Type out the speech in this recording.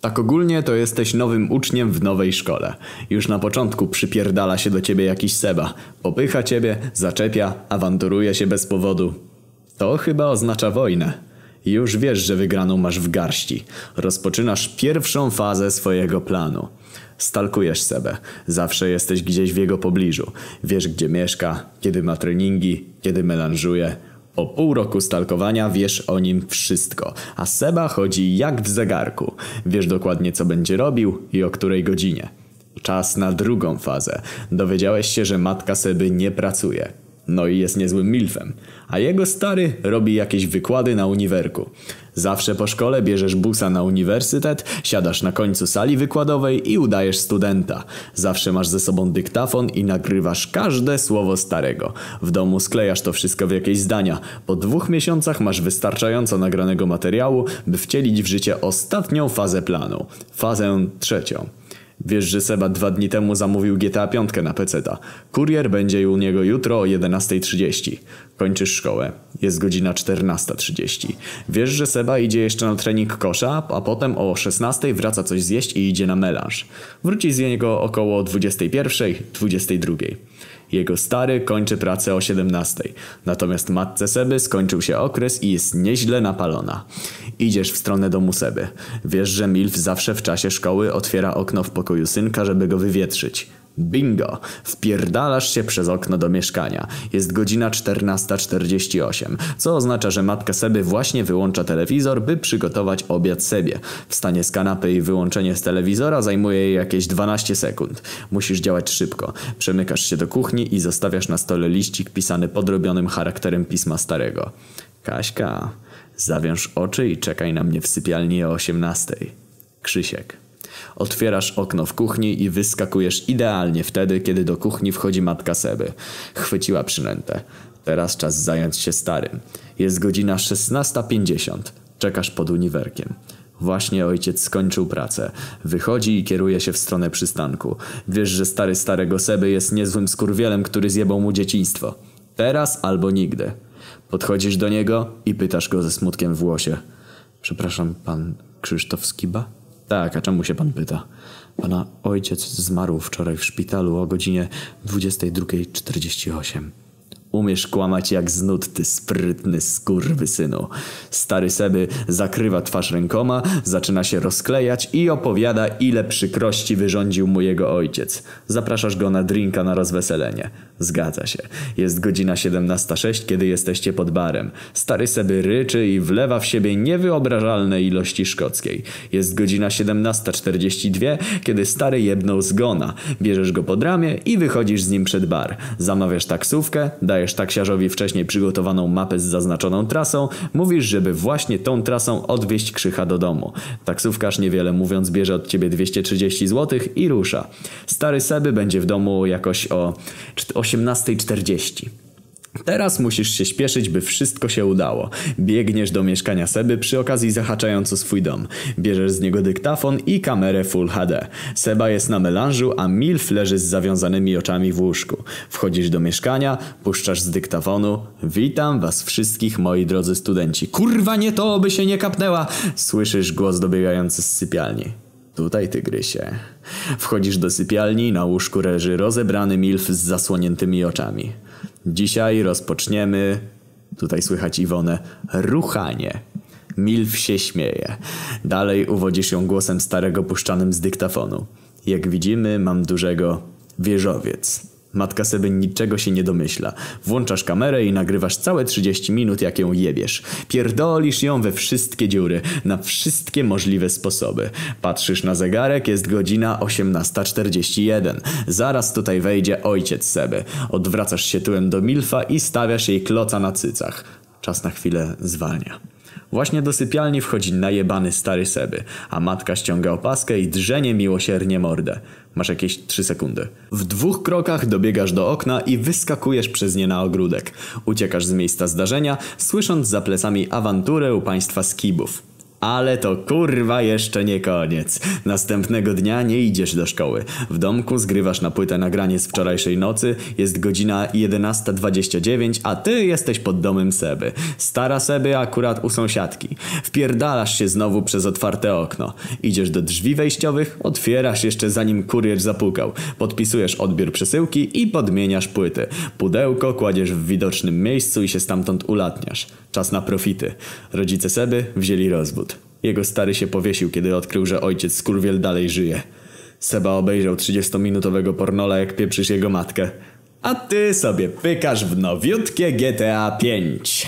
Tak ogólnie to jesteś nowym uczniem w nowej szkole. Już na początku przypierdala się do ciebie jakiś seba. Popycha ciebie, zaczepia, awanturuje się bez powodu. To chyba oznacza wojnę. Już wiesz, że wygraną masz w garści. Rozpoczynasz pierwszą fazę swojego planu. Stalkujesz Sebę. Zawsze jesteś gdzieś w jego pobliżu. Wiesz, gdzie mieszka, kiedy ma treningi, kiedy melanżuje. Po pół roku stalkowania wiesz o nim wszystko, a Seba chodzi jak w zegarku. Wiesz dokładnie co będzie robił i o której godzinie. Czas na drugą fazę. Dowiedziałeś się, że matka Seby nie pracuje. No i jest niezłym milfem. A jego stary robi jakieś wykłady na uniwerku. Zawsze po szkole bierzesz busa na uniwersytet, siadasz na końcu sali wykładowej i udajesz studenta. Zawsze masz ze sobą dyktafon i nagrywasz każde słowo starego. W domu sklejasz to wszystko w jakieś zdania. Po dwóch miesiącach masz wystarczająco nagranego materiału, by wcielić w życie ostatnią fazę planu. Fazę trzecią. Wiesz, że Seba dwa dni temu zamówił GTA 5 na peceta. Kurier będzie u niego jutro o 11.30. Kończysz szkołę. Jest godzina 14.30. Wiesz, że Seba idzie jeszcze na trening kosza, a potem o 16.00 wraca coś zjeść i idzie na melanż. Wróci z niego około 21.00, 22.00. Jego stary kończy pracę o 17. Natomiast matce Seby skończył się okres i jest nieźle napalona. Idziesz w stronę domu Seby. Wiesz, że Milf zawsze w czasie szkoły otwiera okno w pokoju synka, żeby go wywietrzyć. Bingo! Wpierdalasz się przez okno do mieszkania. Jest godzina 14.48, co oznacza, że matka Seby właśnie wyłącza telewizor, by przygotować obiad Sebie. Wstanie z kanapy i wyłączenie z telewizora zajmuje jej jakieś 12 sekund. Musisz działać szybko. Przemykasz się do kuchni i zostawiasz na stole liścik pisany podrobionym charakterem pisma starego. Kaśka, zawiąż oczy i czekaj na mnie w sypialni o 18.00. Krzysiek. Otwierasz okno w kuchni i wyskakujesz idealnie wtedy, kiedy do kuchni wchodzi matka Seby. Chwyciła przynętę. Teraz czas zająć się starym. Jest godzina 16.50. Czekasz pod uniwerkiem. Właśnie ojciec skończył pracę. Wychodzi i kieruje się w stronę przystanku. Wiesz, że stary starego Seby jest niezłym skurwielem, który zjebał mu dzieciństwo. Teraz albo nigdy. Podchodzisz do niego i pytasz go ze smutkiem w głosie. Przepraszam, pan Krzysztof Skiba? Tak, a czemu się pan pyta? Pana ojciec zmarł wczoraj w szpitalu o godzinie 22.48. Umiesz kłamać jak znud, ty sprytny synu. Stary Seby zakrywa twarz rękoma, zaczyna się rozklejać i opowiada, ile przykrości wyrządził mu jego ojciec. Zapraszasz go na drinka na rozweselenie. Zgadza się. Jest godzina 17.06, kiedy jesteście pod barem. Stary Seby ryczy i wlewa w siebie niewyobrażalne ilości szkockiej. Jest godzina 17.42, kiedy stary jedną zgona. Bierzesz go pod ramię i wychodzisz z nim przed bar. Zamawiasz taksówkę, dajesz taksiarzowi wcześniej przygotowaną mapę z zaznaczoną trasą, mówisz, żeby właśnie tą trasą odwieźć Krzycha do domu. Taksówkarz niewiele mówiąc bierze od ciebie 230 zł i rusza. Stary Seby będzie w domu jakoś o 18.40. Teraz musisz się śpieszyć, by wszystko się udało. Biegniesz do mieszkania Seby przy okazji zahaczając o swój dom. Bierzesz z niego dyktafon i kamerę Full HD. Seba jest na melanżu, a Milf leży z zawiązanymi oczami w łóżku. Wchodzisz do mieszkania, puszczasz z dyktafonu. Witam was wszystkich, moi drodzy studenci. Kurwa nie to, by się nie kapnęła! Słyszysz głos dobiegający z sypialni. Tutaj tygrysie. Wchodzisz do sypialni, na łóżku leży rozebrany milf z zasłoniętymi oczami. Dzisiaj rozpoczniemy, tutaj słychać Iwonę, ruchanie. Milf się śmieje. Dalej uwodzisz ją głosem starego puszczanym z dyktafonu. Jak widzimy, mam dużego wieżowiec. Matka Seby niczego się nie domyśla. Włączasz kamerę i nagrywasz całe 30 minut jak ją jebiesz. Pierdolisz ją we wszystkie dziury, na wszystkie możliwe sposoby. Patrzysz na zegarek, jest godzina 18.41. Zaraz tutaj wejdzie ojciec Seby. Odwracasz się tyłem do Milfa i stawiasz jej kloca na cycach. Czas na chwilę zwalnia. Właśnie do sypialni wchodzi najebany stary Seby, a matka ściąga opaskę i drzenie miłosiernie mordę. Masz jakieś trzy sekundy. W dwóch krokach dobiegasz do okna i wyskakujesz przez nie na ogródek. Uciekasz z miejsca zdarzenia, słysząc za plecami awanturę u państwa skibów. Ale to kurwa jeszcze nie koniec. Następnego dnia nie idziesz do szkoły. W domku zgrywasz na płytę nagranie z wczorajszej nocy, jest godzina 11.29, a ty jesteś pod domem Seby. Stara Seby akurat u sąsiadki. Wpierdalasz się znowu przez otwarte okno. Idziesz do drzwi wejściowych, otwierasz jeszcze zanim kurier zapukał. Podpisujesz odbiór przesyłki i podmieniasz płyty. Pudełko kładziesz w widocznym miejscu i się stamtąd ulatniasz. Czas na profity. Rodzice Seby wzięli rozwód. Jego stary się powiesił, kiedy odkrył, że ojciec skurwiel dalej żyje. Seba obejrzał 30-minutowego pornola, jak pieprzysz jego matkę. A ty sobie pykasz w nowiutkie GTA 5.